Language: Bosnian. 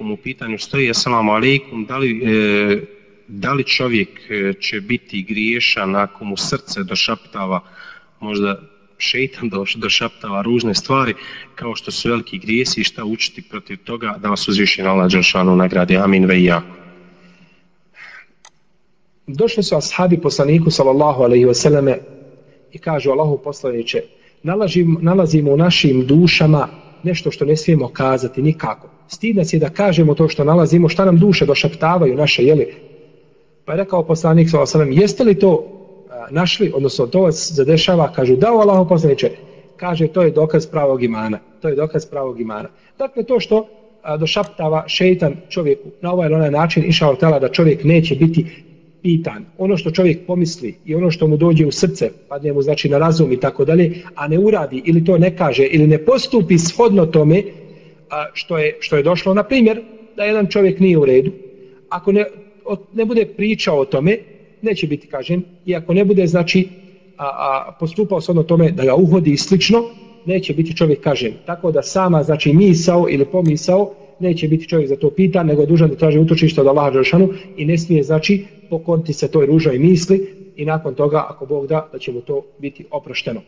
u pitanju stoji, assalamu alaikum, da li, e, da li čovjek e, će biti griješan ako mu srce došaptava možda šeitan došaptava ružne stvari kao što su veliki grijesi i šta učiti protiv toga da vas uzviši na Allah Đelšanu nagradi. Amin ve i ja. Došli su ashabi poslaniku sallallahu alaihi wasallame i kažu Allahu poslaniće nalazimo, nalazimo u našim dušama nešto što ne smijemo kazati nikako. Stid nas je da kažemo to što nalazimo, šta nam duše došaptavaju naše, jeli? Pa je rekao poslanik s.a.v. jeste li to a, našli, odnosno to vas zadešava, kažu da u Allahu poslaniče, kaže to je dokaz pravog imana. To je dokaz pravog imana. Dakle, to što a, došaptava šeitan čovjeku na ovaj ili onaj način, išao tela da čovjek neće biti pitan, ono što čovjek pomisli i ono što mu dođe u srce, padne mu znači na razum i tako dalje, a ne uradi ili to ne kaže ili ne postupi shodno tome a, što, je, što je došlo, na primjer, da jedan čovjek nije u redu, ako ne, o, ne bude pričao o tome, neće biti kažen, i ako ne bude znači a, a, postupao shodno tome da ga uhodi i slično, neće biti čovjek kažen. Tako da sama znači misao ili pomisao neće biti čovjek za to pita, nego je dužan da traži utočište od Allaha Đeršanu i ne smije, znači, pokonti se toj ružoj misli i nakon toga, ako Bog da, da će mu to biti oprošteno.